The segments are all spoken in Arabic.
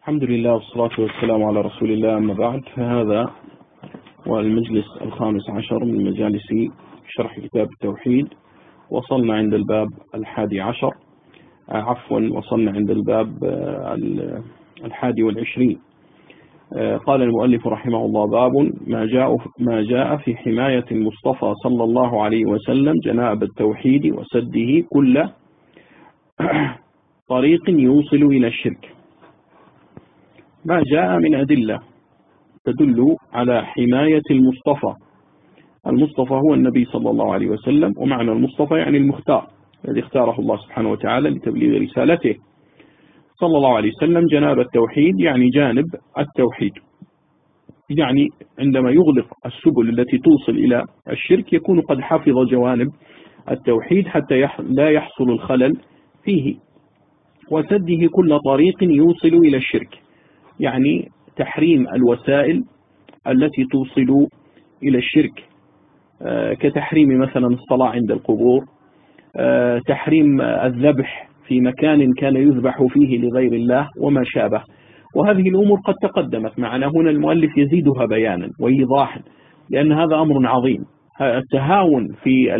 الحمد لله والصلاة والسلام على رسول الله أما بعد. فهذا والمجلس الخامس عشر من مجالس شرح كتاب التوحيد. وصلنا عند الباب الحادي عشر. عفوا وصلنا عند الباب الحادي والعشرين. قال المؤلف رحمه الله باب ما جاء ما جاء في حماية المصطفى صلى الله عليه وسلم جناب التوحيد وسده كل طريق يوصل إلى الشرك. ما جاء من أدلة تدل على حماية المصطفى. المصطفى هو النبي صلى الله عليه وسلم ومعنى المصطفى يعني المختار الذي اختاره الله سبحانه وتعالى لتبليغ رسالته. صلى الله عليه وسلم جناب التوحيد يعني جانب التوحيد. يعني عندما يغلق السبل التي توصل إلى الشرك يكون قد حفظ جوانب التوحيد حتى لا يحصل الخلل فيه وسده كل طريق يوصل إلى الشرك. يعني تحريم الوسائل التي توصل إلى الشرك. آه، كتحريم مثلا الصلاة عند القبور آه، تحريم الذبح في مكان كان يذبح فيه لغير الله وما شابه. وهذه الأمور قد تقدمت معنا. هنا المؤلف يزيدها بيانا وإيضاحا لأن هذا أمر عظيم. التهاون في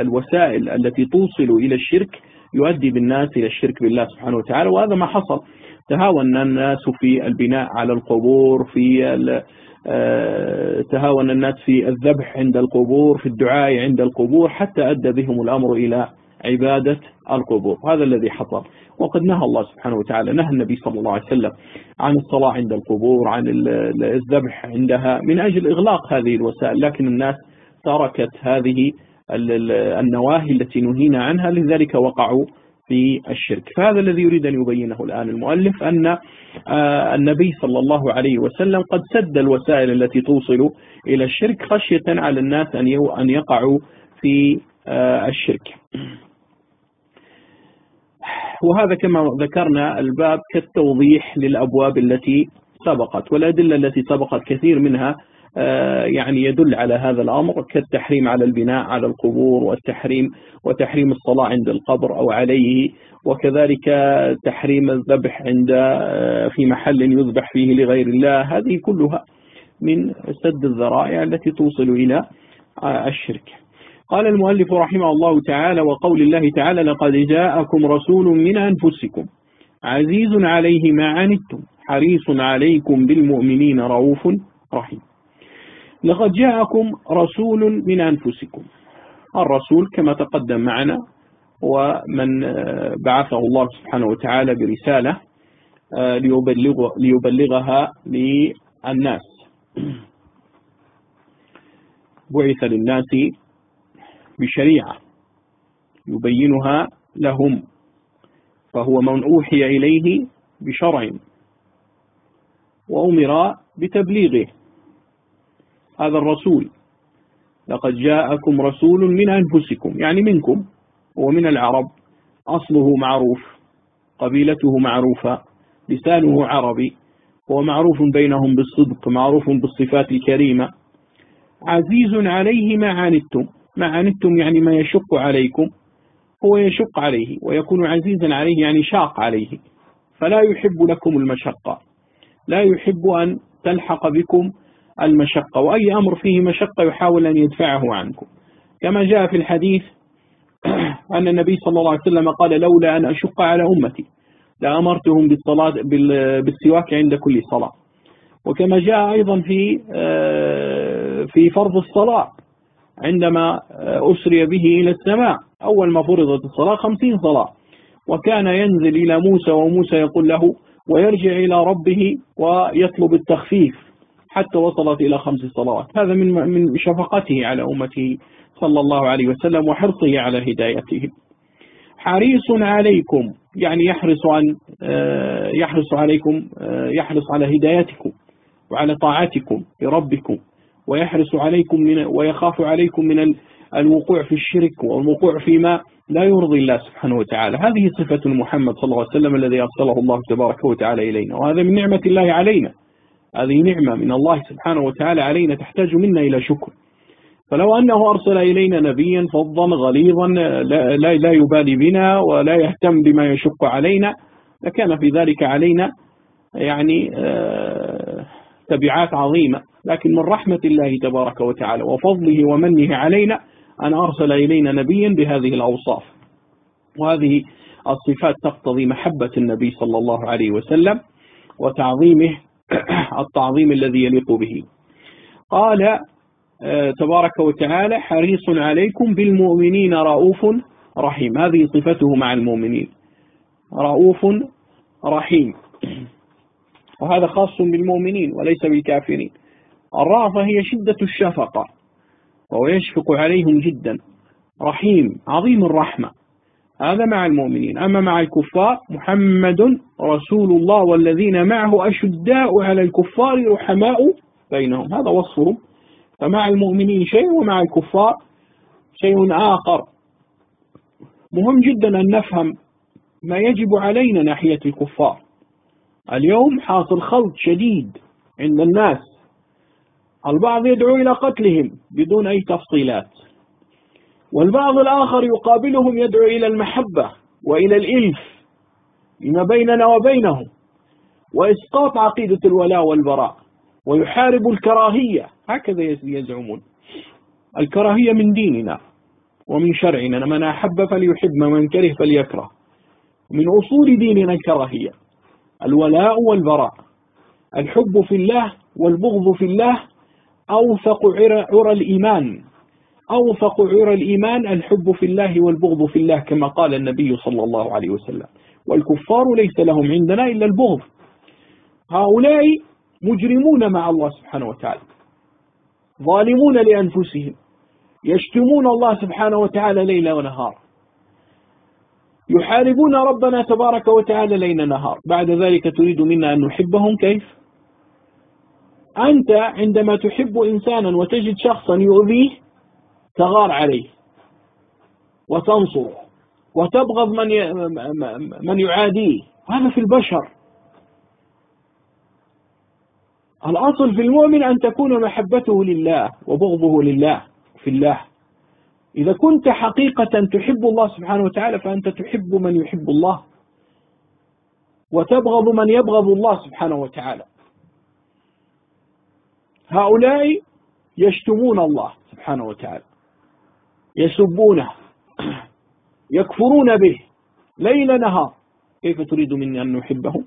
الوسائل التي توصل إلى الشرك يؤدي بالناس إلى الشرك بالله سبحانه وتعالى وهذا ما حصل. تهاون الناس في البناء على القبور في آه، تهاون الناس في الذبح عند القبور في الدعاء عند القبور حتى أدى بهم الأمر إلى عبادة القبور. هذا الذي حصل. وقد نهى الله سبحانه وتعالى نهى النبي صلى الله عليه وسلم عن الصلاة عند القبور عن الذبح عندها من أجل إغلاق هذه الوسائل. لكن الناس تركت هذه النواهي التي نهينا عنها. لذلك وقعوا في الشرك. فهذا الذي يريد أن يبينه الآن المؤلف أن آه، النبي صلى الله عليه وسلم قد سد الوسائل التي توصل إلى الشرك خشية على الناس أن يقعوا في آه، الشرك. وهذا كما ذكرنا الباب كالتوضيح للأبواب التي سبقت والأدلة التي سبقت كثير منها يعني يدل على هذا الأمر كالتحريم على البناء على القبور والتحريم وتحريم الصلاة عند القبر أو عليه وكذلك تحريم الذبح عند آه، في محل يذبح فيه لغير الله. هذه كلها من سد الذرائع التي توصل إلى آه، الشرك. قال المؤلف رحمه الله تعالى وقول الله تعالى لقد جاءكم رسول من أنفسكم عزيز عليه ما عنتم حريص عليكم بالمؤمنين رؤوف رحيم. لقد جاءكم رسول من أنفسكم. الرسول كما تقدم معنا ومن بعثه الله سبحانه وتعالى برسالة آه، ليبلغ ليبلغها للناس. بعث للناس بشريعة يبينها لهم فهو من أوحي إليه بشرع وأمر بتبليغه. هذا الرسول. لقد جاءكم رسول من أنفسكم يعني منكم ومن العرب. أصله معروف قبيلته معروفة لسانه عربي. هو معروف بينهم بالصدق معروف بالصفات الكريمة. عزيز عليه ما عنتم. ما عنتم يعني ما يشق عليكم. هو يشق عليه ويكون عزيزا عليه يعني شاق عليه. فلا يحب لكم المشقة. لا يحب أن تلحق بكم المشقة وأي أمر فيه مشقة يحاول أن يدفعه عنكم. كما جاء في الحديث أن النبي صلى الله عليه وسلم قال لولا أن أشق على أمتي لأمرتهم بالصلاة بالسواك عند كل صلاة. وكما جاء أيضا في آه، في فرض الصلاة عندما أسري به إلى السماء. أول ما فرضت الصلاة خمسين صلاة. وكان ينزل إلى موسى وموسى يقول له ويرجع إلى ربه ويطلب التخفيف. حتى وصلت إلى خمس صلوات. هذا من من شفقته على أمته صلى الله عليه وسلم وحرصه على هدايتهم حريص عليكم يعني يحرص عن آه، يحرص عليكم آه، يحرص على هدايتكم وعلى طاعتكم لربكم ويحرص عليكم من ويخاف عليكم من الوقوع في الشرك والوقوع فيما لا يرضي الله سبحانه وتعالى. هذه صفة محمد صلى الله عليه وسلم الذي أرسله الله تبارك وتعالى إلينا وهذا من نعمة الله علينا. هذه نعمة من الله سبحانه وتعالى علينا تحتاج منا إلى شكر. فلو أنه أرسل إلينا نبيا فظا غليظا لا, لا, لا يبالي بنا ولا يهتم بما يشق علينا لكان في ذلك علينا يعني آه، تبعات عظيمة. لكن من رحمة الله تبارك وتعالى وفضله ومنه علينا أن أرسل إلينا نبيا بهذه الأوصاف. وهذه الصفات تقتضي محبة النبي صلى الله عليه وسلم وتعظيمه التعظيم الذي يليق به. قال آه، تبارك وتعالى حريص عليكم بالمؤمنين رؤوف رحيم. هذه صفته مع المؤمنين. رؤوف رحيم. وهذا خاص بالمؤمنين وليس بالكافرين. الرأفة هي شدة الشفقة وهو يشفق عليهم جدا. رحيم عظيم الرحمة. هذا مع المؤمنين. أما مع الكفار محمد رسول الله والذين معه أشداء على الكفار رحماء بينهم. هذا وصفهم فمع المؤمنين شيء ومع الكفار شيء آخر. مهم جدا أن نفهم ما يجب علينا ناحية الكفار. اليوم حاصل خلط شديد عند الناس. البعض يدعو إلى قتلهم بدون أي تفصيلات. والبعض الآخر يقابلهم يدعو إلى المحبة وإلى الإلف لما بيننا وبينهم وإسقاط عقيدة الولاء والبراء ويحارب الكراهية. هكذا يزعمون. الكراهية من ديننا ومن شرعنا من أحب فليحب من كره فليكره. من أصول ديننا الكراهية الولاء والبراء. الحب في الله والبغض في الله أوثق عرى الإيمان. أوثق عرى الإيمان الحب في الله والبغض في الله كما قال النبي صلى الله عليه وسلم. والكفار ليس لهم عندنا إلا البغض. هؤلاء مجرمون مع الله سبحانه وتعالى. ظالمون لأنفسهم. يشتمون الله سبحانه وتعالى ليل ونهار. يحاربون ربنا تبارك وتعالى ليل نهار. بعد ذلك تريد منا أن نحبهم كيف؟ أنت عندما تحب إنسانا وتجد شخصا يؤذيه تغار عليه وتنصره وتبغض من من يعاديه. هذا في البشر. الأصل في المؤمن أن تكون محبته لله وبغضه لله في الله. إذا كنت حقيقة تحب الله سبحانه وتعالى فأنت تحب من يحب الله وتبغض من يبغض الله سبحانه وتعالى. هؤلاء يشتمون الله سبحانه وتعالى. يسبونه يكفرون به ليل نهار. كيف تريد مني أن نحبهم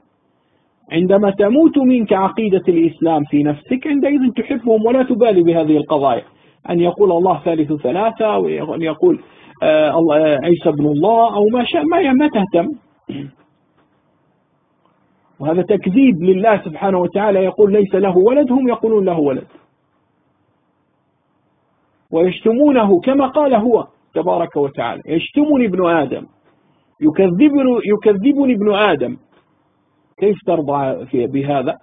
عندما تموت منك عقيدة الإسلام في نفسك عندئذ تحبهم ولا تبالي بهذه القضايا. أن يقول الله ثالث ثلاثة أو أن يقول آه، آه، عيسى ابن الله أو ما شاء ما تهتم. وهذا تكذيب لله سبحانه وتعالى يقول ليس له ولد هم يقولون له ولد. ويشتمونه كما قال هو تبارك وتعالى. يشتمني ابن آدم. يكذبني, يكذبني ابن آدم. كيف ترضى بهذا؟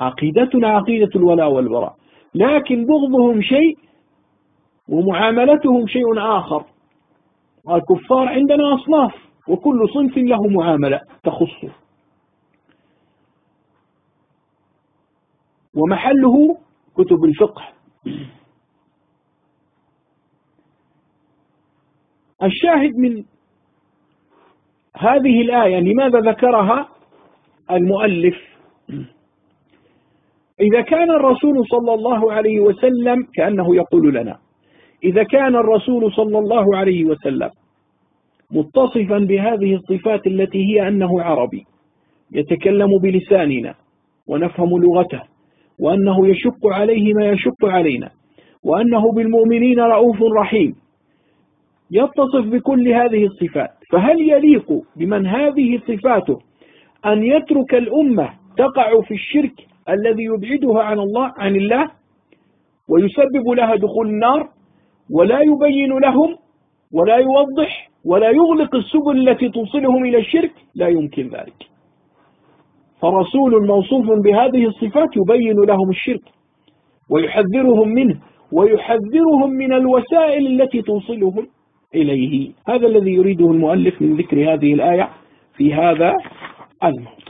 عقيدتنا عقيدة الولاء والبراء. لكن بغضهم شيء ومعاملتهم شيء آخر. الكفار عندنا أصناف وكل صنف له معاملة تخصه. ومحله كتب الفقه. الشاهد من هذه الآية لماذا ذكرها المؤلف؟ إذا كان الرسول صلى الله عليه وسلم كأنه يقول لنا إذا كان الرسول صلى الله عليه وسلم متصفا بهذه الصفات التي هي أنه عربي يتكلم بلساننا ونفهم لغته وأنه يشق عليه ما يشق علينا وأنه بالمؤمنين رؤوف رحيم. يتصف بكل هذه الصفات فهل يليق بمن هذه صفاته أن يترك الأمة تقع في الشرك الذي يبعدها عن الله عن الله؟ ويسبب لها دخول النار ولا يبين لهم ولا يوضح ولا يغلق السبل التي توصلهم إلى الشرك؟ لا يمكن ذلك. فرسول موصوف بهذه الصفات يبين لهم الشرك ويحذرهم منه ويحذرهم من الوسائل التي توصلهم إليه. هذا الذي يريده المؤلف من ذكر هذه الآية في هذا الموضوع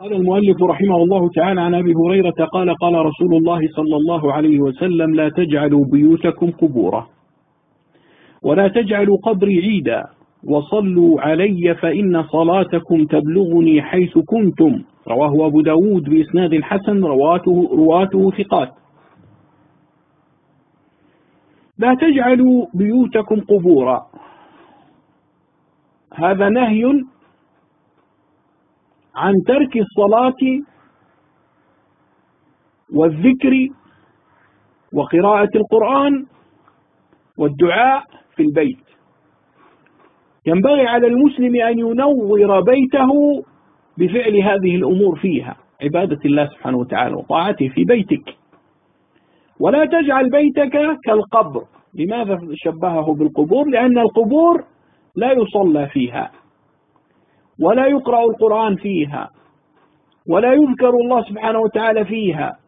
قال المؤلف رحمه الله تعالى عن أبي هريرة قال قال رسول الله صلى الله عليه وسلم لا تجعلوا بيوتكم قبورا. ولا تجعلوا قبري عيدا وصلوا علي فإن صلاتكم تبلغني حيث كنتم. رواه أبو داود بإسناد حسن رواته, رواته ثقات. لا تجعلوا بيوتكم قبورا. هذا نهي عن ترك الصلاة والذكر وقراءة القرآن والدعاء في البيت. ينبغي على المسلم أن ينور بيته بفعل هذه الأمور فيها عبادة الله سبحانه وتعالى وطاعته في بيتك. ولا تجعل بيتك كالقبر. لماذا شبهه بالقبور؟ لأن القبور لا يصلى فيها ولا يقرأ القرآن فيها ولا يذكر الله سبحانه وتعالى فيها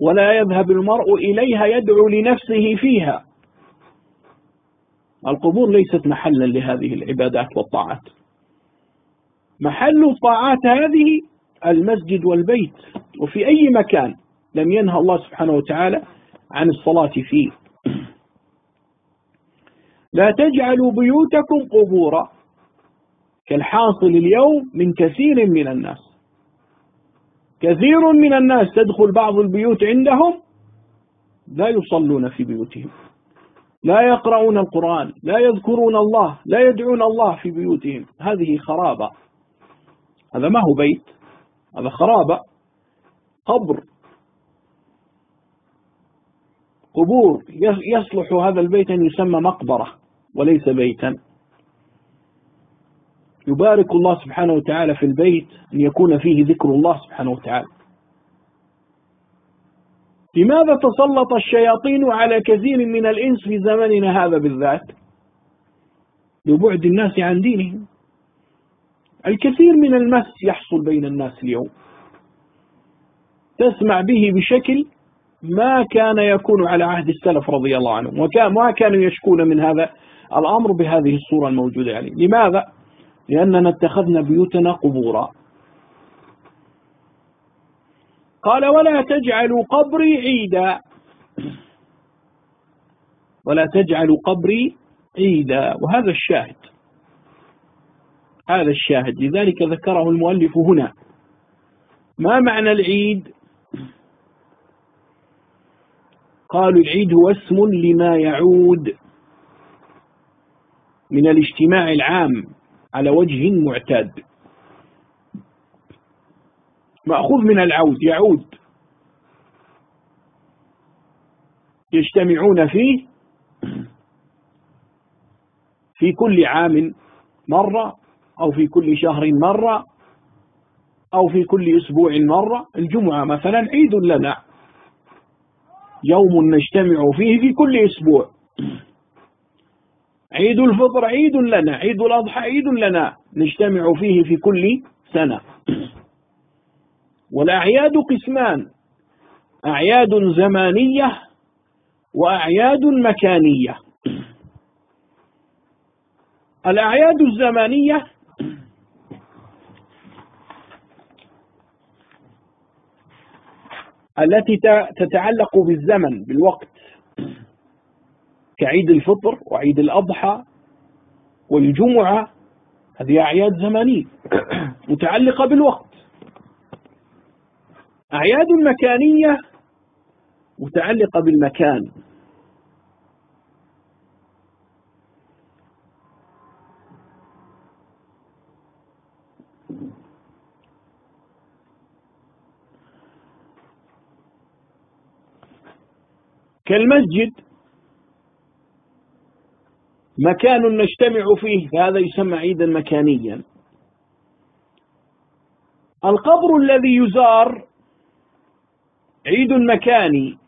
ولا يذهب المرء إليها يدعو لنفسه فيها. القبور ليست محلا لهذه العبادات والطاعات. محل الطاعات هذه المسجد والبيت وفي أي مكان لم ينهى الله سبحانه وتعالى عن الصلاة فيه. لا تجعلوا بيوتكم قبورا كالحاصل اليوم من كثير من الناس. كثير من الناس تدخل بعض البيوت عندهم لا يصلون في بيوتهم. لا يقرؤون القرآن لا يذكرون الله لا يدعون الله في بيوتهم. هذه خرابة. هذا ما هو بيت؟ هذا خرابة. قبر. قبور. يصلح هذا البيت أن يسمى مقبرة وليس بيتا. يبارك الله سبحانه وتعالى في البيت أن يكون فيه ذكر الله سبحانه وتعالى. لماذا تسلط الشياطين على كثير من الإنس في زمننا هذا بالذات؟ لبعد الناس عن دينهم. الكثير من المس يحصل بين الناس اليوم. تسمع به بشكل ما كان يكون على عهد السلف رضي الله عنهم. وما كانوا يشكون من هذا الأمر بهذه الصورة الموجودة عليه لماذا؟ لأننا اتخذنا بيوتنا قبورا. قال ولا تجعلوا قبري عيدا. ولا تجعلوا قبري عيدا. وهذا الشاهد. هذا الشاهد. لذلك ذكره المؤلف هنا. ما معنى العيد؟ قالوا العيد هو اسم لما يعود من الاجتماع العام على وجه معتاد. مأخوذ من العود يعود. يجتمعون فيه في كل عام مرة أو في كل شهر مرة أو في كل أسبوع مرة. الجمعة مثلا عيد لنا. يوم نجتمع فيه في كل أسبوع. عيد الفطر عيد لنا عيد الأضحى عيد لنا. نجتمع فيه في كل سنة. والأعياد قسمان. أعياد زمانية وأعياد مكانية. الأعياد الزمانية التي تتعلق بالزمن بالوقت. كعيد الفطر وعيد الأضحى والجمعة هذه أعياد زمنية متعلقة بالوقت. أعياد مكانية متعلقة بالمكان. كالمسجد مكان نجتمع فيه فهذا يسمى عيدا مكانيا. القبر الذي يزار عيد مكاني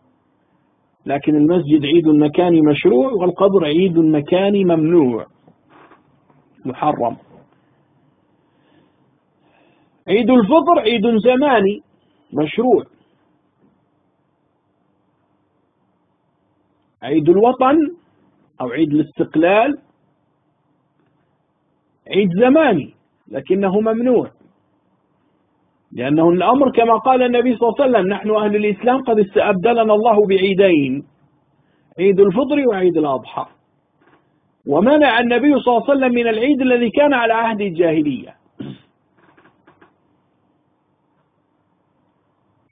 لكن المسجد عيد مكاني مشروع والقبر عيد مكاني ممنوع. محرم. عيد الفطر عيد زماني مشروع. عيد الوطن أو عيد الاستقلال عيد زماني لكنه ممنوع. لأنه الأمر كما قال النبي صلى الله عليه وسلم نحن أهل الإسلام قد أبدلنا الله بعيدين عيد الفطر وعيد الأضحى. ومنع النبي صلى الله عليه وسلم من العيد الذي كان على عهد الجاهلية.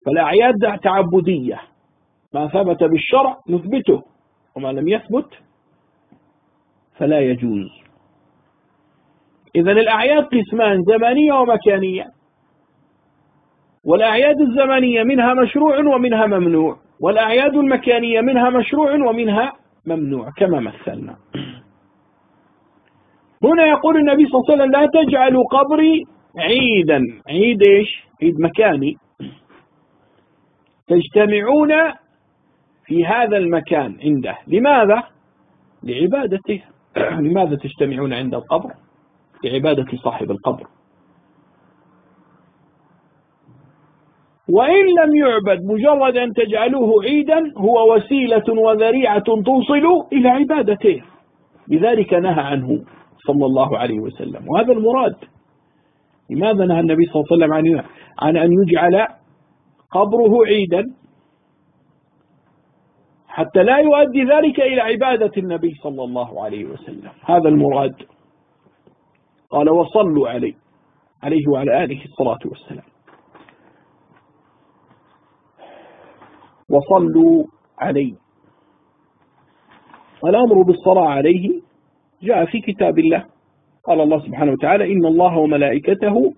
فالأعياد تعبدية. ما ثبت بالشرع نثبته وما لم يثبت فلا يجوز. إذا الأعياد قسمان زمانية ومكانية. والأعياد الزمنية منها مشروع ومنها ممنوع والأعياد المكانية منها مشروع ومنها ممنوع كما مثلنا. هنا يقول النبي صلى الله عليه وسلم لا تجعلوا قبري عيدا. عيد إيش؟ عيد مكاني. تجتمعون في هذا المكان عنده. لماذا؟ لعبادته. لماذا تجتمعون عند القبر؟ لعبادة صاحب القبر. وإن لم يعبد مجرد أن تجعلوه عيدا هو وسيلة وذريعة توصل إلى عبادته. لذلك نهى عنه صلى الله عليه وسلم. وهذا المراد. لماذا نهى النبي صلى الله عليه وسلم عن أن يجعل قبره عيدا؟ حتى لا يؤدي ذلك إلى عبادة النبي صلى الله عليه وسلم. هذا المراد. قال وصلوا عليه عليه وعلى آله الصلاة والسلام. وصلوا عليه. الأمر بالصلاة عليه جاء في كتاب الله. قال الله سبحانه وتعالى إن الله وملائكته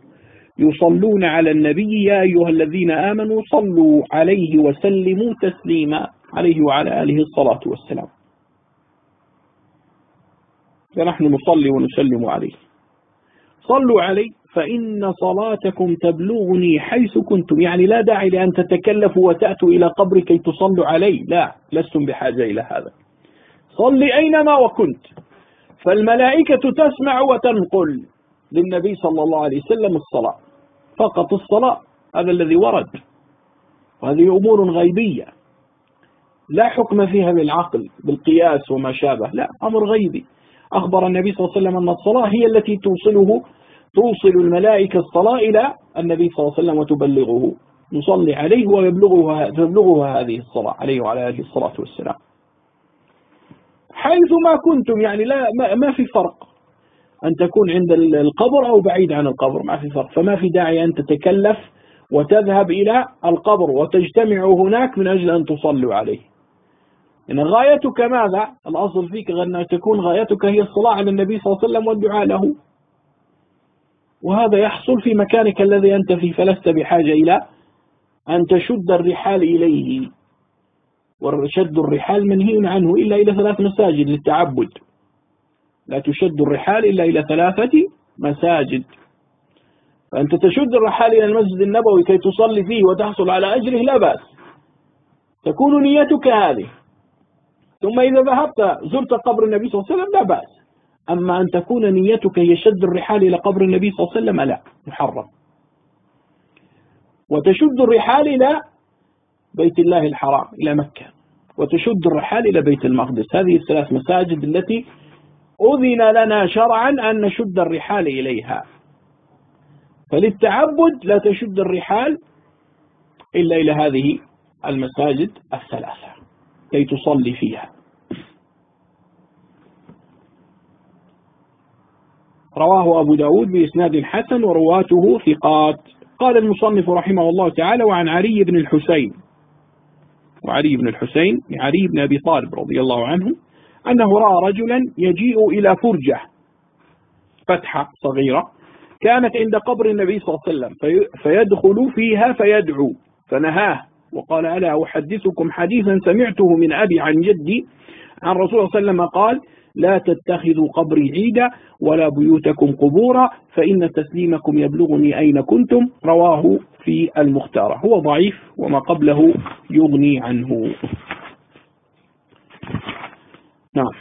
يصلون على النبي يا أيها الذين آمنوا صلوا عليه وسلموا تسليما. عليه وعلى آله الصلاة والسلام. فنحن نصلي ونسلم عليه. صلوا عليه. فإن صلاتكم تبلغني حيث كنتم. يعني لا داعي لأن تتكلفوا وتأتوا إلى قبر كي تصلوا عليه لا لستم بحاجة إلى هذا. صل أينما وكنت. فالملائكة تسمع وتنقل للنبي صلى الله عليه وسلم الصلاة. فقط الصلاة هذا الذي ورد. وهذه أمور غيبية. لا حكم فيها بالعقل بالقياس وما شابه. لا أمر غيبي. أخبر النبي صلى الله عليه وسلم أن الصلاة هي التي توصله توصل الملائكة الصلاة إلى النبي صلى الله عليه وسلم وتبلغه نصلي عليه ويبلغها هذه الصلاة عليه وعلى آله الصلاة والسلام. حيث ما كنتم يعني لا ما في فرق. أن تكون عند القبر أو بعيد عن القبر ما في فرق. فما في داعي أن تتكلف وتذهب إلى القبر وتجتمع هناك من أجل أن تصلوا عليه. إن غايتك ماذا؟ الأصل فيك أن تكون غايتك هي الصلاة على النبي صلى الله عليه وسلم والدعاء له. وهذا يحصل في مكانك الذي أنت فيه فلست بحاجة إلى أن تشد الرحال إليه. وشد الرحال منهي عنه إلا إلى ثلاث مساجد للتعبد. لا تشد الرحال إلا إلى ثلاثة مساجد. فأنت تشد الرحال إلى المسجد النبوي كي تصلي فيه وتحصل على أجره لا بأس. تكون نيتك هذه. ثم إذا ذهبت زرت قبر النبي صلى الله عليه وسلم لا بأس. أما أن تكون نيتك هي شد الرحال إلى قبر النبي صلى الله عليه وسلم لا محرم. وتشد الرحال إلى بيت الله الحرام إلى مكة. وتشد الرحال إلى بيت المقدس. هذه الثلاث مساجد التي أذن لنا شرعا أن نشد الرحال إليها. فللتعبد لا تشد الرحال إلا إلى هذه المساجد الثلاثة كي تصلي فيها. رواه أبو داود بإسناد حسن ورواته ثقات. قال المصنف رحمه الله تعالى وعن علي بن الحسين. وعلي بن الحسين علي بن أبي طالب رضي الله عنه أنه رأى رجلا يجيء إلى فرجة فتحة صغيرة كانت عند قبر النبي صلى الله عليه وسلم فيدخل فيها فيدعو فنهاه وقال ألا أحدثكم حديثا سمعته من أبي عن جدي عن رسول الله صلى الله عليه وسلم قال لا تتخذوا قبري عيدا ولا بيوتكم قبورا فإن تسليمكم يبلغني أين كنتم. رواه في المختارة هو ضعيف وما قبله يغني عنه. نعم.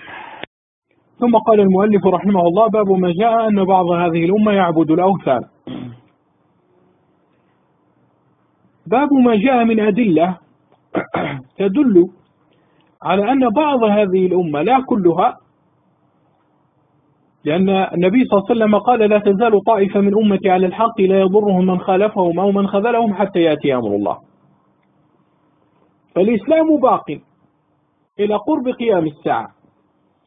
ثم قال المؤلف رحمه الله باب ما جاء أن بعض هذه الأمة يعبد الأوثان. باب ما جاء من أدلة تدل على أن بعض هذه الأمة لا كلها لأن النبي صلى الله عليه وسلم قال لا تزال طائفة من أمتي على الحق لا يضرهم من خالفهم أو من خذلهم حتى يأتي أمر الله. فالإسلام باق إلى قرب قيام الساعة.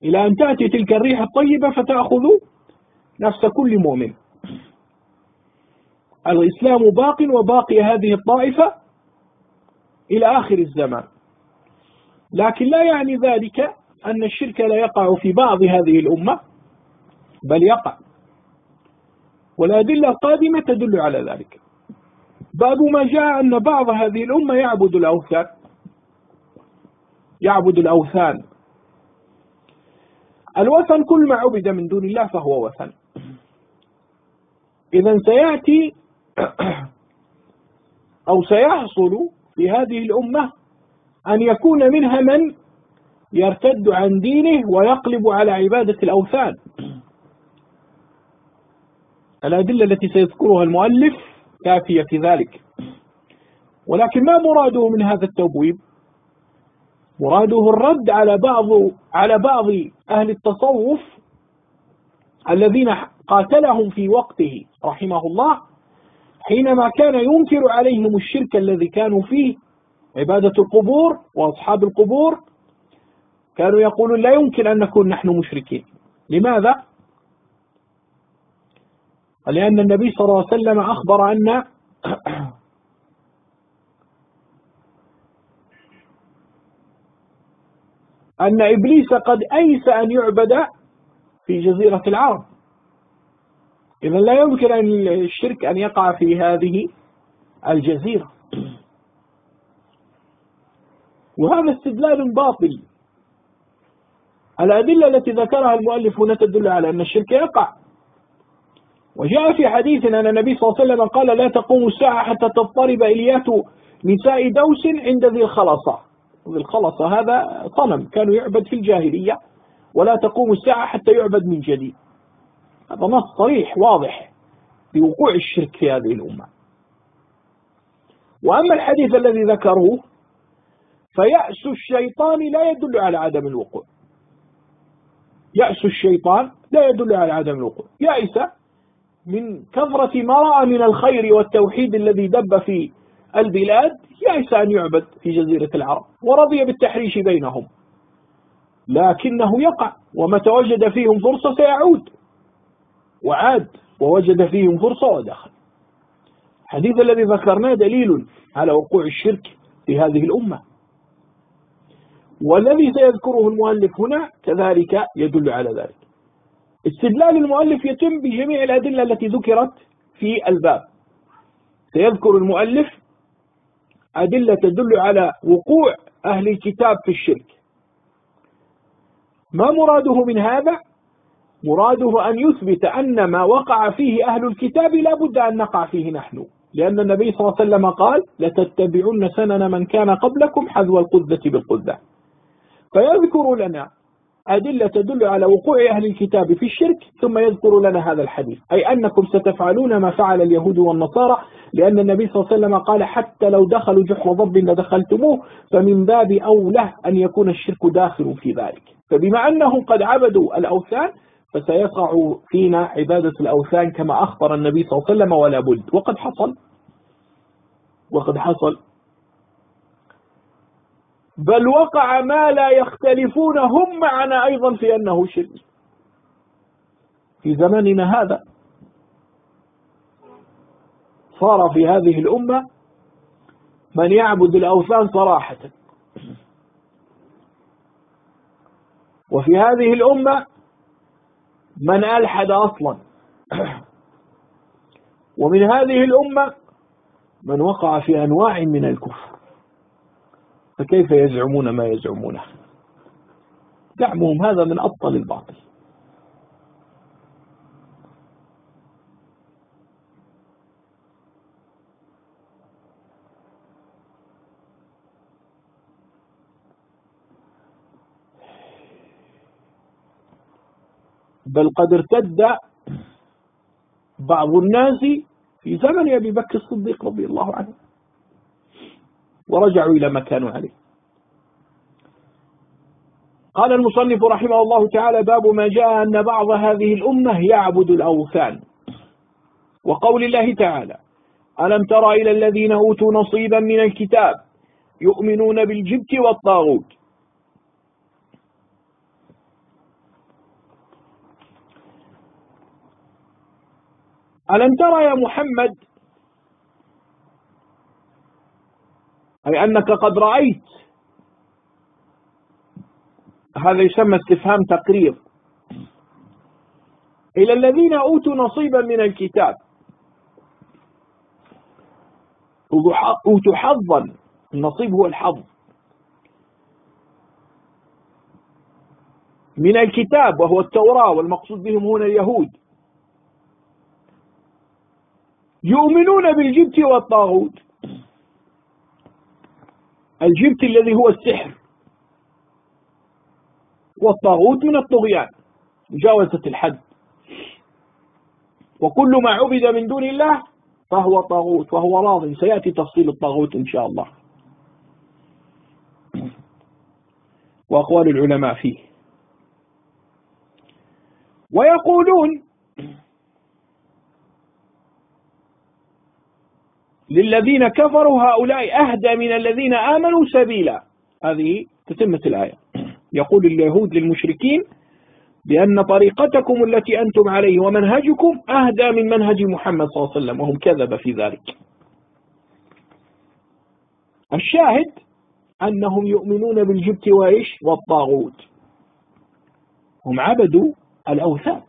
إلى أن تأتي تلك الريح الطيبة فتأخذ نفس كل مؤمن. الإسلام باق وباقي هذه الطائفة إلى آخر الزمان. لكن لا يعني ذلك أن الشرك لا يقع في بعض هذه الأمة. بل يقع. والأدلة القادمة تدل على ذلك. باب ما جاء أن بعض هذه الأمة يعبد الأوثان. يعبد الأوثان. الوثن كل ما عبد من دون الله فهو وثن. إذا سيأتي أو سيحصل في هذه الأمة أن يكون منها من يرتد عن دينه ويقلب على عبادة الأوثان. الأدلة التي سيذكرها المؤلف كافية في ذلك. ولكن ما مراده من هذا التبويب مراده الرد على بعض على بعض أهل التصوف الذين قاتلهم في وقته رحمه الله حينما كان ينكر عليهم الشرك الذي كانوا فيه عبادة القبور وأصحاب القبور كانوا يقولون لا يمكن أن نكون نحن مشركين. لماذا؟ لأن النبي صلى الله عليه وسلم أخبر أن أن إبليس قد أيس أن يعبد في جزيرة العرب. إذا لا يمكن أن الشرك أن يقع في هذه الجزيرة. وهذا استدلال باطل. الأدلة التي ذكرها المؤلف هنا تدل على أن الشرك يقع. وجاء في حديث أن النبي صلى الله عليه وسلم قال لا تقوم الساعة حتى تضطرب إليات نساء دوس عند ذي الخلصة. ذي الخلصة هذا صنم كانوا يعبد في الجاهلية ولا تقوم الساعة حتى يعبد من جديد. هذا نص صريح واضح بوقوع الشرك في هذه الأمة. وأما الحديث الذي ذكروه فيأس الشيطان لا يدل على عدم الوقوع. يأس الشيطان لا يدل على عدم الوقوع. يأس من كثرة ما رأى من الخير والتوحيد الذي دب في البلاد يأس أن يعبد في جزيرة العرب ورضي بالتحريش بينهم. لكنه يقع ومتى وجد فيهم فرصة سيعود. وعاد ووجد فيهم فرصة ودخل. الحديث الذي ذكرناه دليل على وقوع الشرك في هذه الأمة. والذي سيذكره المؤلف هنا كذلك يدل على ذلك. استدلال المؤلف يتم بجميع الأدلة التي ذكرت في الباب. سيذكر المؤلف أدلة تدل على وقوع أهل الكتاب في الشرك. ما مراده من هذا؟ مراده أن يثبت أن ما وقع فيه أهل الكتاب لا بد أن نقع فيه نحن. لأن النبي صلى الله عليه وسلم قال لتتبعن سنن من كان قبلكم حذو القذة بالقذة. فيذكر لنا أدلة تدل على وقوع أهل الكتاب في الشرك ثم يذكر لنا هذا الحديث. أي أنكم ستفعلون ما فعل اليهود والنصارى لأن النبي صلى الله عليه وسلم قال حتى لو دخلوا جحر ضب لدخلتموه فمن باب أولى أن يكون الشرك داخل في ذلك. فبما أنهم قد عبدوا الأوثان فسيقع فينا عبادة الأوثان كما أخبر النبي صلى الله عليه وسلم ولا بد. وقد حصل. وقد حصل. بل وقع ما لا يختلفون هم معنا أيضا في أنه شرك. في زماننا هذا صار في هذه الأمة من يعبد الأوثان صراحة. وفي هذه الأمة من ألحد أصلا. ومن هذه الأمة من وقع في أنواع من الكفر. فكيف يزعمون ما يزعمونه؟ زعمهم هذا من أبطل الباطل. بل قد ارتد بعض الناس في زمن أبي بكر الصديق رضي الله عنه. ورجعوا إلى ما كانوا عليه. قال المصنف رحمه الله تعالى باب ما جاء أن بعض هذه الأمة يعبد الأوثان. وقول الله تعالى ألم تر إلى الذين أوتوا نصيبا من الكتاب يؤمنون بالجبت والطاغوت؟ ألم ترى يا محمد أي أنك قد رأيت. هذا يسمى استفهام تقرير. إلى الذين أوتوا نصيبا من الكتاب. أوتوا حظا. النصيب هو الحظ. من الكتاب وهو التوراة والمقصود بهم هنا اليهود. يؤمنون بالجبت والطاغوت. الجبت الذي هو السحر. والطاغوت من الطغيان مجاوزة الحد. وكل ما عبد من دون الله فهو طاغوت وهو راض. سيأتي تفصيل الطاغوت إن شاء الله. وأقوال العلماء فيه. ويقولون للذين كفروا هؤلاء أهدى من الذين آمنوا سبيلا. هذه تتمة الآية. يقول اليهود للمشركين بأن طريقتكم التي أنتم عليه ومنهجكم أهدى من منهج محمد صلى الله عليه وسلم وهم كذب في ذلك. الشاهد أنهم يؤمنون بالجبت وإيش؟ والطاغوت. هم عبدوا الأوثان.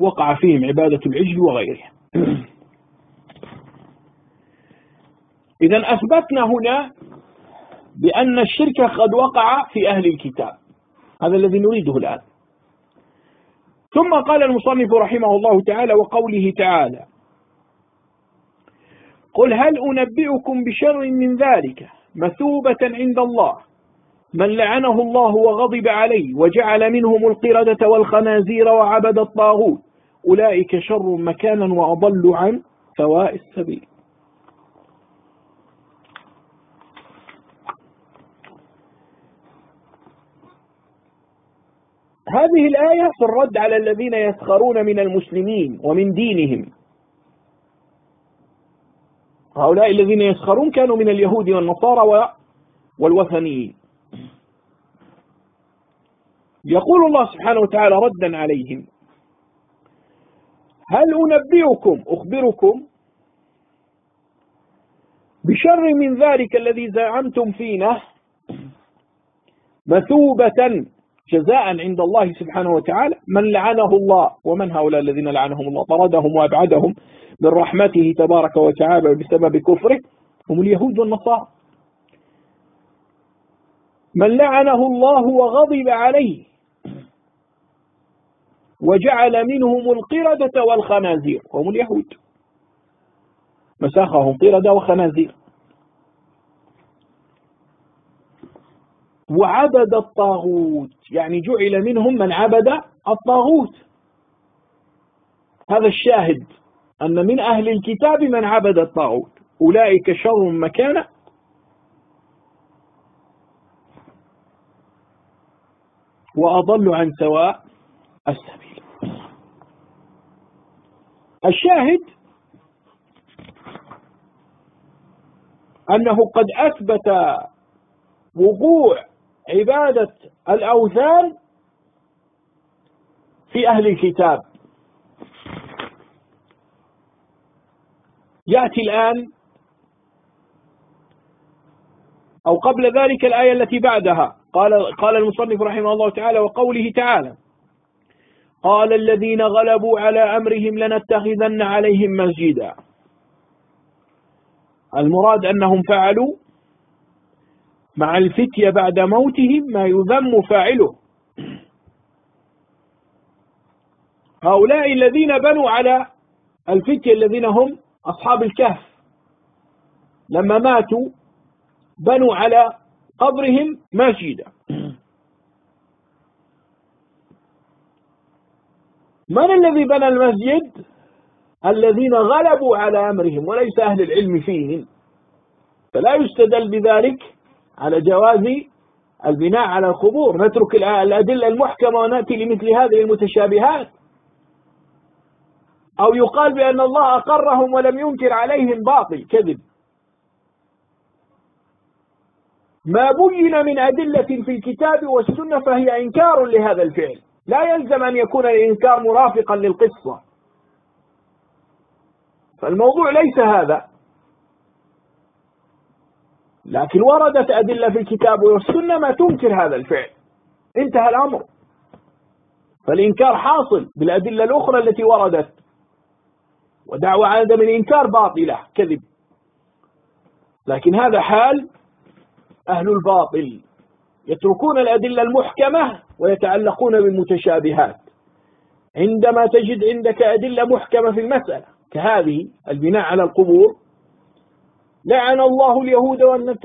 وقع فيهم عبادة العجل وغيره إذا أثبتنا هنا بأن الشرك قد وقع في أهل الكتاب. هذا الذي نريده الآن. ثم قال المصنف رحمه الله تعالى وقوله تعالى قل هل أنبئكم بشر من ذلك مثوبة عند الله من لعنه الله وغضب عليه وجعل منهم القردة والخنازير وعبد الطاغوت أولئك شر مكانا وأضل عن سواء السبيل. هذه الآية في الرد على الذين يسخرون من المسلمين ومن دينهم. هؤلاء الذين يسخرون كانوا من اليهود والنصارى والوثنيين. يقول الله سبحانه وتعالى ردا عليهم هل أنبئكم أخبركم بشر من ذلك الذي زعمتم فينا مثوبة جزاء عند الله سبحانه وتعالى؟ من لعنه الله ومن هؤلاء الذين لعنهم الله؟ طردهم وأبعدهم من رحمته تبارك وتعالى بسبب كفره. هم اليهود والنصارى. من لعنه الله وغضب عليه وجعل منهم القردة والخنازير. هم اليهود. مساخهم قردة وخنازير. وعبد الطاغوت. يعني جعل منهم من عبد الطاغوت. هذا الشاهد أن من أهل الكتاب من عبد الطاغوت. أولئك شر مكانة وأضل عن سواء السبيل. الشاهد أنه قد أثبت وقوع عبادة الأوثان في أهل الكتاب. يأتي الآن أو قبل ذلك الآية التي بعدها. قال قال المصنف رحمه الله تعالى وقوله تعالى قال الذين غلبوا على أمرهم لنتخذن عليهم مسجدا. المراد أنهم فعلوا مع الفتية بعد موتهم ما يذم فاعله. هؤلاء الذين بنوا على الفتية الذين هم أصحاب الكهف. لما ماتوا بنوا على قبرهم مسجدا. من الذي بنى المسجد؟ الذين غلبوا على أمرهم وليس أهل العلم فيهم. فلا يستدل بذلك على جواز البناء على القبور. نترك الأدلة المحكمة ونأتي لمثل هذه المتشابهات. أو يقال بأن الله أقرهم ولم ينكر عليهم باطل كذب. ما بين من أدلة في الكتاب والسنة فهي إنكار لهذا الفعل. لا يلزم أن يكون الإنكار مرافقا للقصة. فالموضوع ليس هذا. لكن وردت أدلة في الكتاب والسنة ما تنكر هذا الفعل. انتهى الأمر. فالإنكار حاصل بالأدلة الأخرى التي وردت. ودعوى عدم الإنكار باطلة كذب. لكن هذا حال أهل الباطل. يتركون الأدلة المحكمة ويتعلقون بالمتشابهات. عندما تجد عندك أدلة محكمة في المسألة كهذه البناء على القبور لعن الله اليهود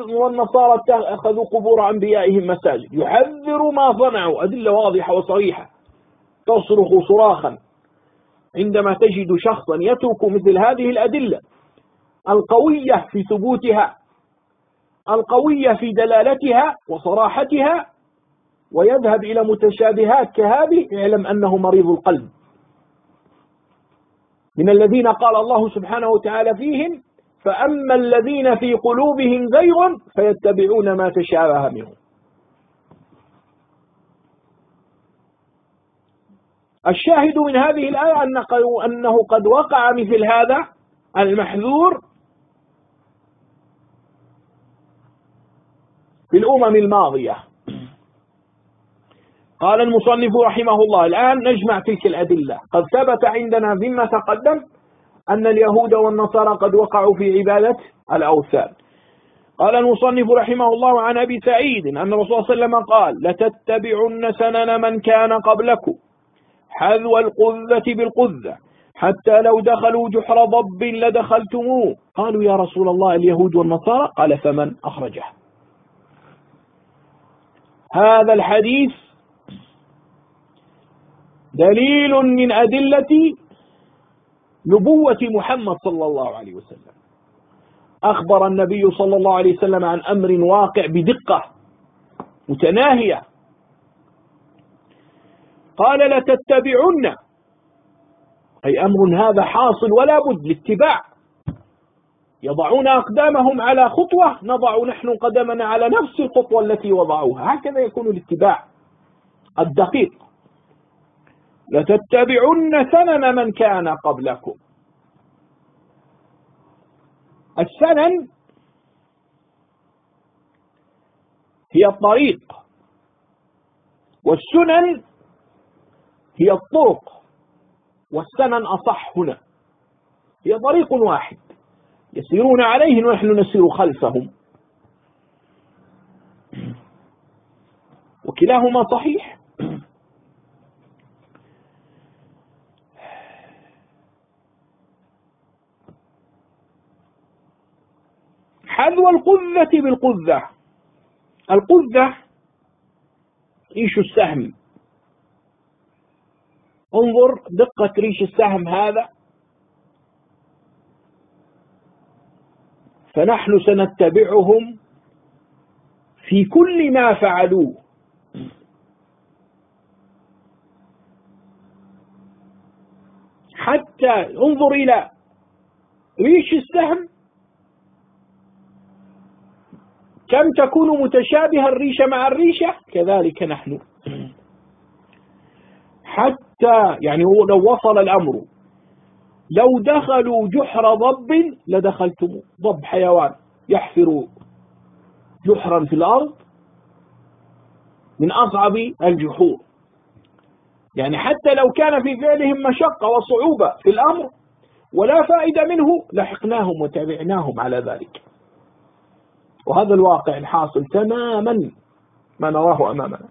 والنصارى اتخذوا قبور أنبيائهم مساجد. يحذر ما صنعوا. أدلة واضحة وصريحة. تصرخ صراخا. عندما تجد شخصا يترك مثل هذه الأدلة القوية في ثبوتها القوية في دلالتها وصراحتها ويذهب إلى متشابهات كهذه اعلم أنه مريض القلب. من الذين قال الله سبحانه وتعالى فيهم فأما الذين في قلوبهم زيغ فيتبعون ما تشابه منه. الشاهد من هذه الآية أنه قد وقع مثل هذا المحذور في الأمم الماضية. قال المصنف رحمه الله الآن نجمع تلك الأدلة. قد ثبت عندنا مما تقدم أن اليهود والنصارى قد وقعوا في عبادة الأوثان. قال المصنف رحمه الله عن أبي سعيد أن الرسول صلى الله عليه وسلم قال لتتبعن سنن من كان قبلكم حذو القذة بالقذة حتى لو دخلوا جحر ضب لدخلتموه. قالوا يا رسول الله اليهود والنصارى؟ قال فمن أخرجه. هذا الحديث دليل من أدلة نبوة محمد صلى الله عليه وسلم. أخبر النبي صلى الله عليه وسلم عن أمر واقع بدقة متناهية. قال لتتبعن أي أمر هذا حاصل ولا بد لاتباع. يضعون أقدامهم على خطوة نضع نحن قدمنا على نفس الخطوة التي وضعوها. هكذا يكون الاتباع الدقيق. لتتبعن سنن من كان قبلكم. السنن هي الطريق والسنن هي الطرق والسنن أصح هنا. هي طريق واحد يسيرون عليه ونحن نسير خلفهم. وكلاهما صحيح. حذو القذة بالقذة. القذة ريش السهم. انظر دقة ريش السهم هذا. فنحن سنتبعهم في كل ما فعلوه. حتى انظر إلى ريش السهم كم تكون متشابهة الريشة مع الريشة كذلك نحن. حتى يعني لو وصل الأمر. لو دخلوا جحر ضب لدخلتم. ضب حيوان. يحفر جحرا في الأرض من أصعب الجحور. يعني حتى لو كان في فعلهم مشقة وصعوبة في الأمر ولا فائدة منه لحقناهم وتابعناهم على ذلك. وهذا الواقع الحاصل تماما ما نراه أمامنا.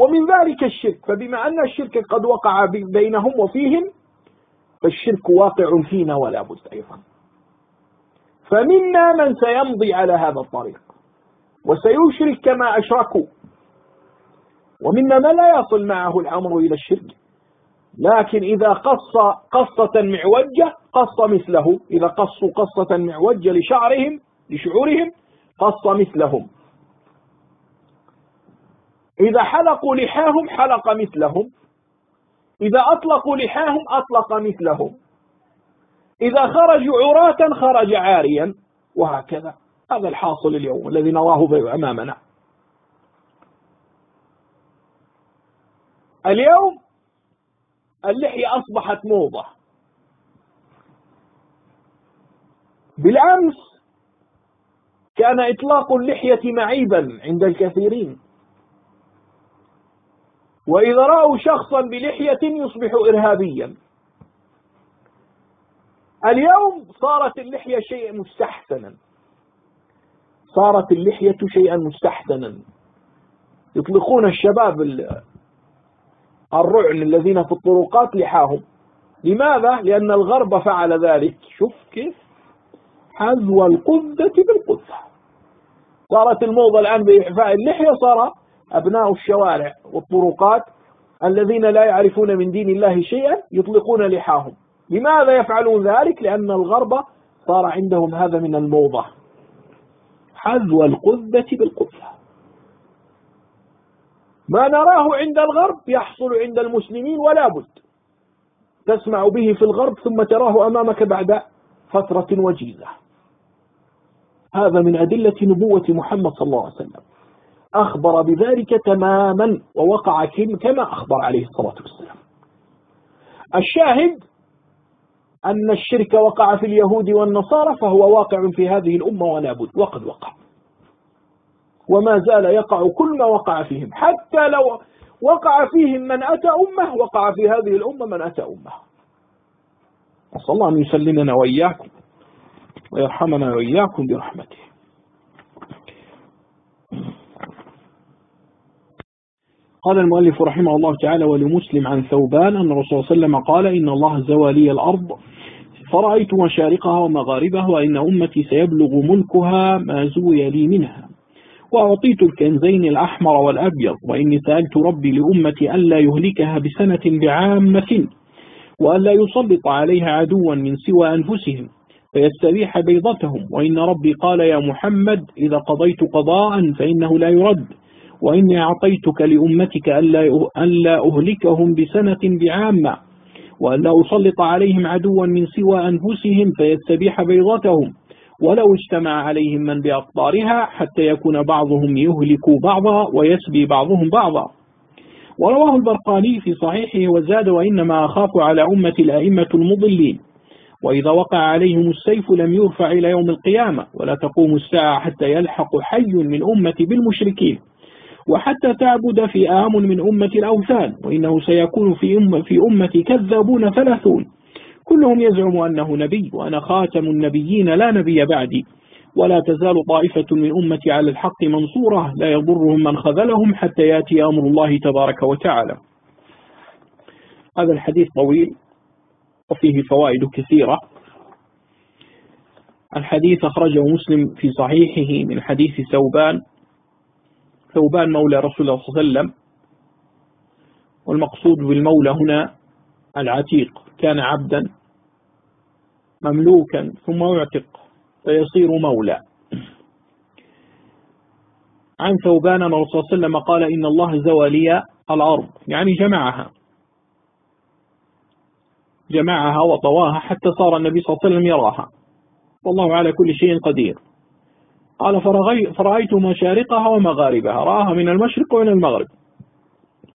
ومن ذلك الشرك فبما أن الشرك قد وقع بينهم وفيهم فالشرك واقع فينا ولا بد أيضا. فمنا من سيمضي على هذا الطريق وسيشرك كما أشركوا. ومنا من لا يصل معه الأمر إلى الشرك لكن إذا قص قصة معوجة قص مثله. إذا قصوا قصة معوجة لشعرهم لشعورهم قص مثلهم. إذا حلقوا لحاهم حلق مثلهم. إذا أطلقوا لحاهم أطلق مثلهم. إذا خرجوا عراة خرج عاريا. وهكذا. هذا الحاصل اليوم الذي نراه أمامنا. اليوم اللحية أصبحت موضة. بالأمس كان إطلاق اللحية معيبا عند الكثيرين. وإذا رأوا شخصا بلحية يصبح إرهابيا. اليوم صارت اللحية شيء مستحسنا. صارت اللحية شيئا مستحسنا. يطلقون الشباب الرعن الذين في الطرقات لحاهم. لماذا؟ لأن الغرب فعل ذلك. شوف كيف حذو القذة بالقذة صارت الموضة الآن بإعفاء اللحية صار أبناء الشوارع والطرقات الذين لا يعرفون من دين الله شيئا يطلقون لحاهم. لماذا يفعلون ذلك؟ لأن الغرب صار عندهم هذا من الموضة. حذو القذة بالقذة ما نراه عند الغرب يحصل عند المسلمين ولا بد. تسمع به في الغرب ثم تراه أمامك بعد فترة وجيزة. هذا من أدلة نبوة محمد صلى الله عليه وسلم. أخبر بذلك تماما ووقع كما أخبر عليه الصلاة والسلام. الشاهد أن الشرك وقع في اليهود والنصارى فهو واقع في هذه الأمة ولا بد وقد وقع. وما زال يقع كل ما وقع فيهم. حتى لو وقع فيهم من أتى أمة وقع في هذه الأمة من أتى أمة. أسأل الله أن يسلمنا وإياكم. ويرحمنا وإياكم برحمته. قال المؤلف رحمه الله تعالى ولمسلم عن ثوبان أن الرسول صلى الله عليه وسلم قال إن الله زوى لي الأرض فرأيت مشارقها ومغاربها وإن أمتي سيبلغ ملكها ما زوي لي منها. وأعطيت الكنزين الأحمر والأبيض وإني سألت ربي لأمتي ألا يهلكها بسنة بعامة وألا يسلط عليها عدوا من سوى أنفسهم. فيستبيح بيضتهم. وإن ربي قال يا محمد إذا قضيت قضاء فإنه لا يرد. وإني أعطيتك لأمتك ألا أهلكهم بسنة بعامة. وألا أسلط عليهم عدوا من سوى أنفسهم فيستبيح بيضتهم. ولو اجتمع عليهم من بأقطارها حتى يكون بعضهم يهلك بعضا ويسبي بعضهم بعضا. ورواه البرقاني في صحيحه وزاد وإنما أخاف على أمة الأئمة المضلين. وإذا وقع عليهم السيف لم يرفع إلى يوم القيامة ولا تقوم الساعة حتى يلحق حي من أمة بالمشركين. وحتى تعبد فئام من أمة الأوثان وإنه سيكون في, أم في أمة كذابون ثلاثون. كلهم يزعم أنه نبي وأنا خاتم النبيين لا نبي بعدي. ولا تزال طائفة من أمتي على الحق منصورة لا يضرهم من خذلهم حتى يأتي أمر الله تبارك وتعالى. هذا الحديث طويل. وفيه فوائد كثيرة. الحديث أخرجه مسلم في صحيحه من حديث ثوبان. ثوبان مولى رسول الله صلى الله عليه وسلم. والمقصود بالمولى هنا العتيق. كان عبدا مملوكا ثم يعتق فيصير مولى. عن ثوبان الرسول صلى الله عليه وسلم قال إن الله زوى لي الأرض. يعني جمعها. جمعها وطواها حتى صار النبي صلى الله عليه وسلم يراها. والله على كل شيء قدير. قال فرأيت مشارقها ومغاربها. رآها من المشرق ومن المغرب.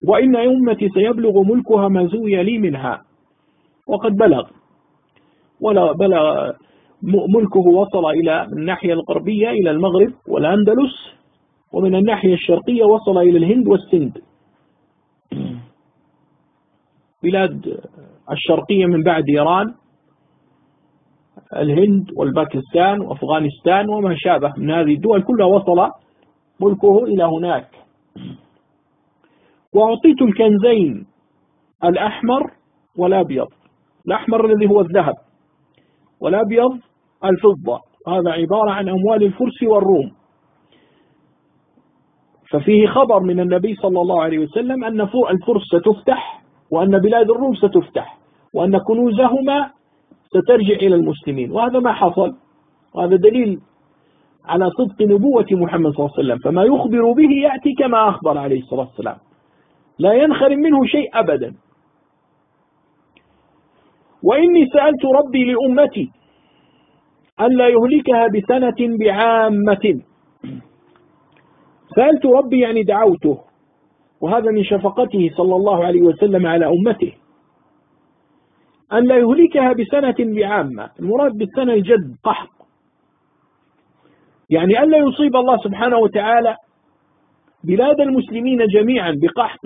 وإن أمتي سيبلغ ملكها ما زوي لي منها. وقد بلغ. ولا بلغ ملكه وصل إلى الناحية الغربية إلى المغرب والأندلس ومن الناحية الشرقية وصل إلى الهند والسند. بلاد الشرقية من بعد إيران الهند والباكستان وأفغانستان وما شابه من هذه الدول كلها وصل ملكه إلى هناك. وأعطيت الكنزين الأحمر والأبيض الأحمر الذي هو الذهب والأبيض الفضة. هذا عبارة عن أموال الفرس والروم. ففيه خبر من النبي صلى الله عليه وسلم أن الفرس ستفتح وأن بلاد الروم ستفتح. وأن كنوزهما سترجع إلى المسلمين. وهذا ما حصل. وهذا دليل على صدق نبوة محمد صلى الله عليه وسلم. فما يخبر به يأتي كما أخبر عليه الصلاة والسلام. لا ينخرم منه شيء أبدا. وإني سألت ربي لأمتي ألا يهلكها بسنة بعامة. سألت ربي يعني دعوته. وهذا من شفقته صلى الله عليه وسلم على أمته. أن لا يهلكها بسنة بعامة. المراد بالسنة الجد قحط. يعني ألا يصيب الله سبحانه وتعالى بلاد المسلمين جميعا بقحط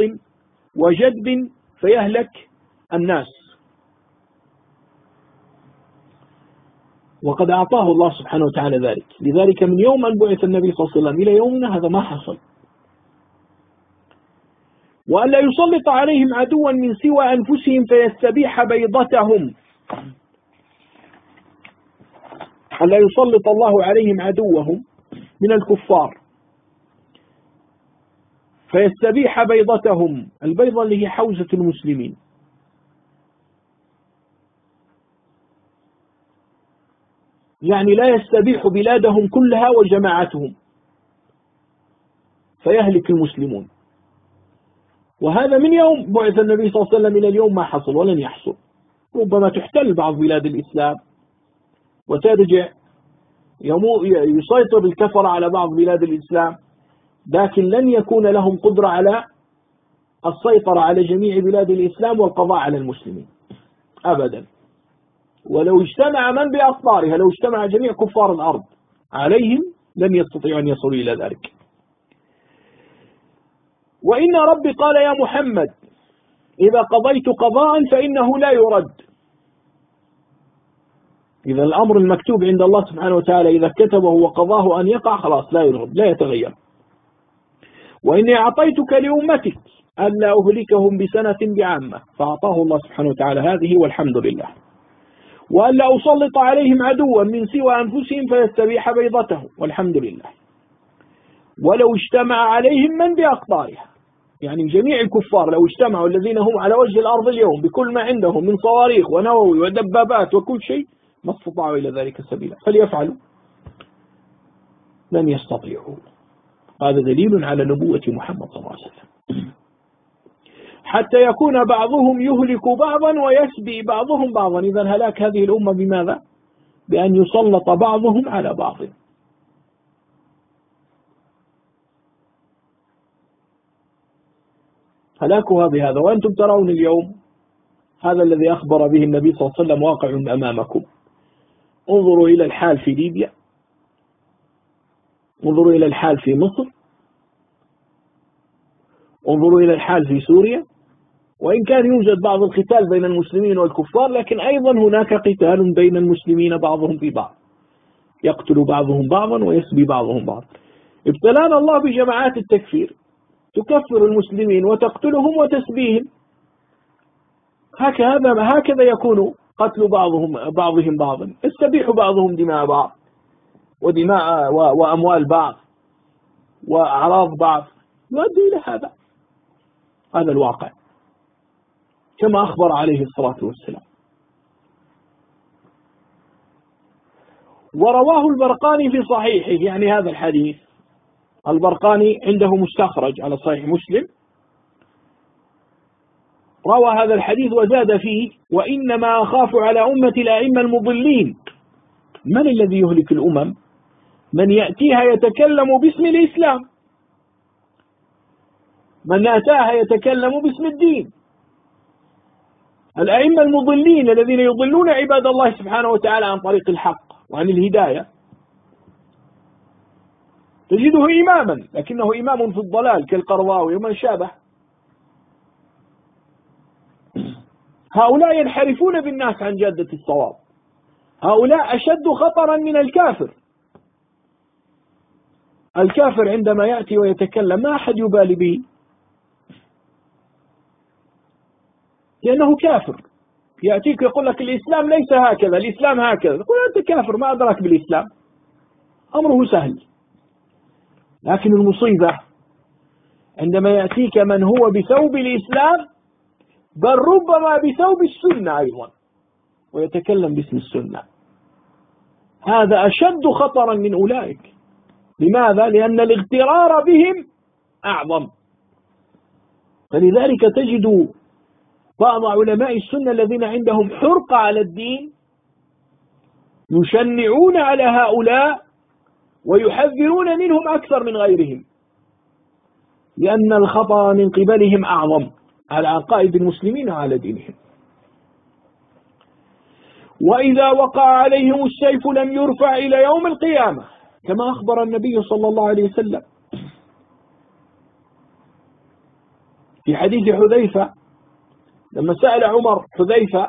وجدب فيهلك الناس. وقد أعطاه الله سبحانه وتعالى ذلك. لذلك من يوم أن بعث النبي صلى الله عليه وسلم إلى يومنا هذا ما حصل. وأن لا يسلط عليهم عدوا من سوى أنفسهم فيستبيح بيضتهم. ألا يسلط الله عليهم عدوهم من الكفار. فيستبيح بيضتهم. البيضة اللي هي حوزة المسلمين. يعني لا يستبيح بلادهم كلها وجماعتهم. فيهلك المسلمون. وهذا من يوم بعث النبي صلى الله عليه وسلم إلى اليوم ما حصل ولن يحصل. ربما تحتل بعض بلاد الإسلام وترجع يسيطر الكفر على بعض بلاد الإسلام لكن لن يكون لهم قدرة على السيطرة على جميع بلاد الإسلام والقضاء على المسلمين. أبدا. ولو اجتمع من بأقطارها لو اجتمع جميع كفار الأرض عليهم لن يستطيعوا أن يصلوا إلى ذلك. وإن ربي قال يا محمد إذا قضيت قضاء فإنه لا يرد. إذا الأمر المكتوب عند الله سبحانه وتعالى إذا كتبه وقضاه أن يقع خلاص لا يرد لا يتغير. وإني أعطيتك لأمتك ألا أهلكهم بسنة بعامة. فأعطاه الله سبحانه وتعالى هذه والحمد لله. وألا أسلط عليهم عدوا من سوى أنفسهم فيستبيح بيضته والحمد لله. ولو اجتمع عليهم من بأقطارها. يعني جميع الكفار لو اجتمعوا الذين هم على وجه الأرض اليوم بكل ما عندهم من صواريخ ونووي ودبابات وكل شيء ما استطاعوا إلى ذلك سبيلا. فليفعلوا. لن يستطيعوا. هذا دليل على نبوة محمد صلى الله عليه وسلم. حتى يكون بعضهم يهلك بعضا ويسبي بعضهم بعضا. إذا هلاك هذه الأمة بماذا؟ بأن يسلط بعضهم على بعض. هلاكها بهذا وأنتم ترون اليوم هذا الذي أخبر به النبي صلى الله عليه وسلم واقع أمامكم. انظروا إلى الحال في ليبيا. انظروا إلى الحال في مصر. انظروا إلى الحال في سوريا. وإن كان يوجد بعض القتال بين المسلمين والكفار لكن أيضا هناك قتال بين المسلمين بعضهم في بعض يقتل بعضهم بعضا ويسبي بعضهم بعض ابتلانا الله بجماعات التكفير. تكفر المسلمين وتقتلهم وتسبيهم. هكذا هكذا يكون قتل بعضهم بعضهم بعضا. يستبيح بعضهم دماء بعض ودماء وأموال بعض وأعراض بعض. يؤدي إلى هذا. هذا الواقع. كما أخبر عليه الصلاة والسلام. ورواه البرقاني في صحيحه يعني هذا الحديث. البرقاني عنده مستخرج على صحيح مسلم. روى هذا الحديث وزاد فيه وإنما أخاف على أمة الأئمة المضلين. من الذي يهلك الأمم؟ من يأتيها يتكلم باسم الإسلام. من أتاها يتكلم باسم الدين. الأئمة المضلين الذين يضلون عباد الله سبحانه وتعالى عن طريق الحق وعن الهداية. تجده إماما لكنه إمام في الضلال كالقرضاوي ومن شابه. هؤلاء ينحرفون بالناس عن جادة الصواب. هؤلاء أشد خطرا من الكافر. الكافر عندما يأتي ويتكلم ما أحد يبالي به؟ لأنه كافر. يأتيك يقول لك الإسلام ليس هكذا الإسلام هكذا. تقول أنت كافر ما أدرك بالإسلام. أمره سهل. لكن المصيبة عندما يأتيك من هو بثوب الإسلام بل ربما بثوب السنة أيضا ويتكلم باسم السنة. هذا أشد خطرا من أولئك. لماذا؟ لأن الاغترار بهم أعظم. فلذلك تجد بعض علماء السنة الذين عندهم حرقة على الدين يشنعون على هؤلاء ويحذرون منهم أكثر من غيرهم. لأن الخطأ من قبلهم أعظم. على عقائد المسلمين وعلى دينهم. وإذا وقع عليهم السيف لم يرفع إلى يوم القيامة. كما أخبر النبي صلى الله عليه وسلم. في حديث حذيفة لما سأل عمر حذيفة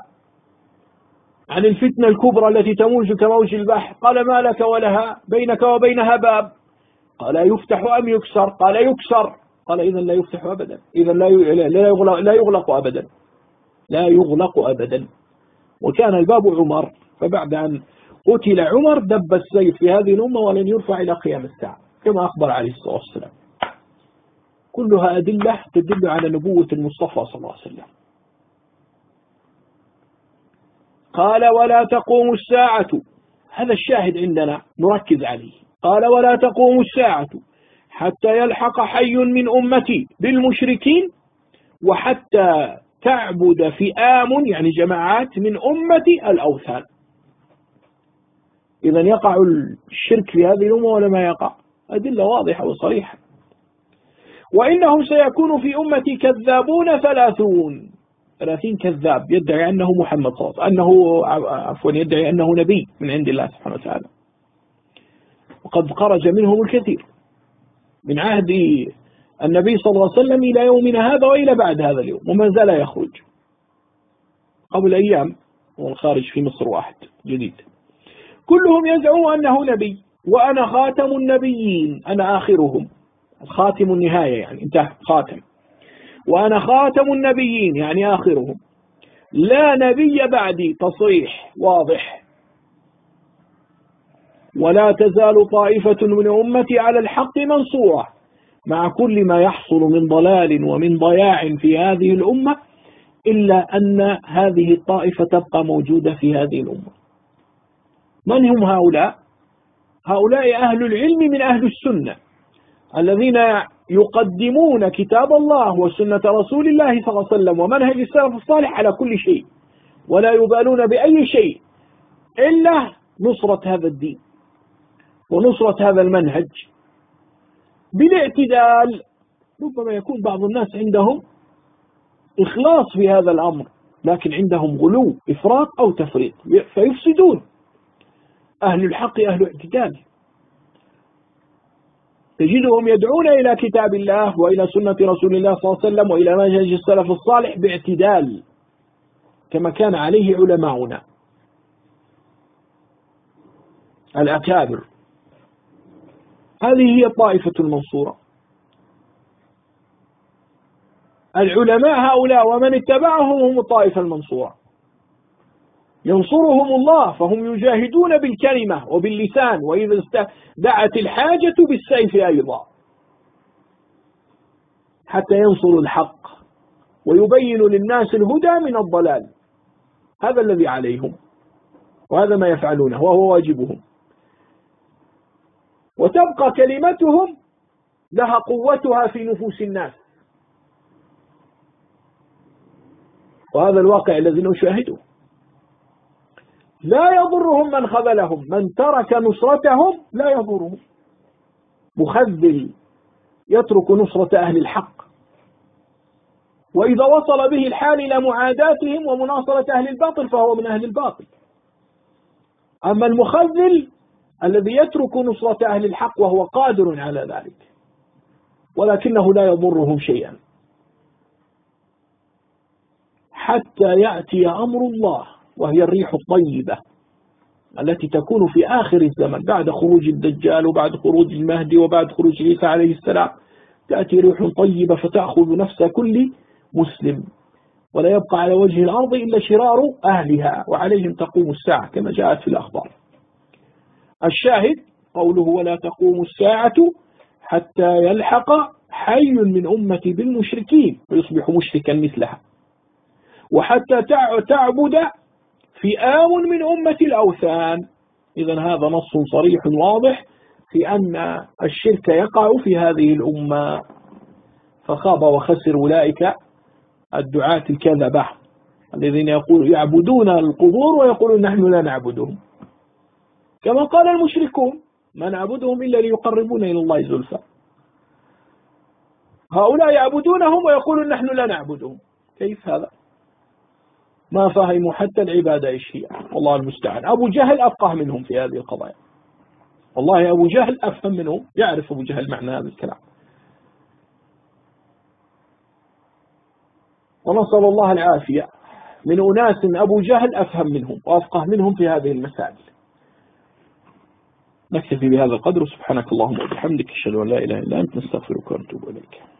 عن الفتنة الكبرى التي تموج كموج البحر. قال ما لك ولها؟ بينك وبينها باب. قال يفتح أم يكسر؟ قال يكسر. قال إذا لا يفتح أبدا. إذا لا يغلق, لا يغلق أبدا. لا يغلق أبدا. وكان الباب عمر. فبعد أن قتل عمر دب السيف في هذه الأمة ولن يرفع إلى قيام الساعة كما أخبر عليه الصلاة والسلام. كلها أدلة تدل على نبوة المصطفى صلى الله عليه وسلم. قال ولا تقوم الساعة. هذا الشاهد عندنا نركز عليه. قال ولا تقوم الساعة حتى يلحق حي من أمتي بالمشركين وحتى تعبد فئام يعني جماعات من أمتي الأوثان. إذا يقع الشرك في هذه الأمة ولا ما يقع؟ أدلة واضحة وصريحة. وإنه سيكون في أمتي كذابون ثلاثون. ثلاثين كذاب يدعي أنه محمد صلى الله عليه وسلم أنه عفوا يدعي أنه نبي من عند الله سبحانه وتعالى. وقد خرج منهم الكثير. من عهد النبي صلى الله عليه وسلم إلى يومنا هذا وإلى بعد هذا اليوم وما زال يخرج. قبل أيام والخارج في مصر واحد جديد. كلهم يزعمون أنه نبي وأنا خاتم النبيين أنا آخرهم. خاتم النهاية يعني انتهى خاتم. وأنا خاتم النبيين يعني آخرهم. لا نبي بعدي تصريح واضح. ولا تزال طائفة من أمتي على الحق منصورة. مع كل ما يحصل من ضلال ومن ضياع في هذه الأمة إلا أن هذه الطائفة تبقى موجودة في هذه الأمة. من هم هؤلاء؟ هؤلاء أهل العلم من أهل السنة الذين يقدمون كتاب الله وسنة رسول الله صلى الله عليه وسلم ومنهج السلف الصالح على كل شيء ولا يبالون بأي شيء إلا نصرة هذا الدين ونصرة هذا المنهج. بالاعتدال ربما يكون بعض الناس عندهم إخلاص في هذا الأمر لكن عندهم غلو إفراط أو تفريط فيفسدون. أهل الحق أهل اعتدال. تجدهم يدعون إلى كتاب الله وإلى سنة رسول الله صلى الله عليه وسلم وإلى منهج السلف الصالح باعتدال كما كان عليه علماؤنا. الأكابر. هذه هي الطائفة المنصورة. العلماء هؤلاء ومن اتبعهم هم الطائفة المنصورة. ينصرهم الله فهم يجاهدون بالكلمة وباللسان وإذا دعت الحاجة بالسيف أيضا. حتى ينصروا الحق ويبين للناس الهدى من الضلال. هذا الذي عليهم وهذا ما يفعلونه وهو واجبهم. وتبقى كلمتهم لها قوتها في نفوس الناس. وهذا الواقع الذي نشاهده. لا يضرهم من خذلهم. من ترك نصرتهم لا يضرهم. مخذل يترك نصرة أهل الحق. وإذا وصل به الحال إلى معاداتهم ومناصرة أهل الباطل فهو من أهل الباطل. أما المخذل الذي يترك نصرة أهل الحق وهو قادر على ذلك ولكنه لا يضرهم شيئا. حتى يأتي أمر الله وهي الريح الطيبة التي تكون في آخر الزمن بعد خروج الدجال وبعد خروج المهدي وبعد خروج عيسى عليه السلام. تأتي ريح طيبة فتأخذ نفس كل مسلم. ولا يبقى على وجه الأرض إلا شرار أهلها وعليهم تقوم الساعة كما جاءت في الأخبار. الشاهد قوله ولا تقوم الساعة حتى يلحق حي من أمتي بالمشركين ويصبح مشركا مثلها. وحتى تعبد فئام من أمة الأوثان. إذا هذا نص صريح واضح في أن الشرك يقع في هذه الأمة. فخاب وخسر أولئك الدعاة الكذبة الذين يقول يعبدون القبور ويقولون نحن لا نعبدهم. كما قال المشركون ما نعبدهم إلا ليقربون إلى الله زلفى هؤلاء يعبدونهم ويقولون نحن لا نعبدهم. كيف هذا؟ ما فهموا حتى العبادة إيش هي والله المستعان. أبو جهل أفقه منهم في هذه القضايا. والله أبو جهل أفهم منهم. يعرف أبو جهل معنى هذا الكلام. ونسأل الله العافية. من أناس أبو جهل أفهم منهم وأفقه منهم في هذه المسائل. نكتفي بهذا القدر. سبحانك اللهم وبحمدك. أشهد أن لا إله إلا أنت. نستغفرك ونتوب إليك.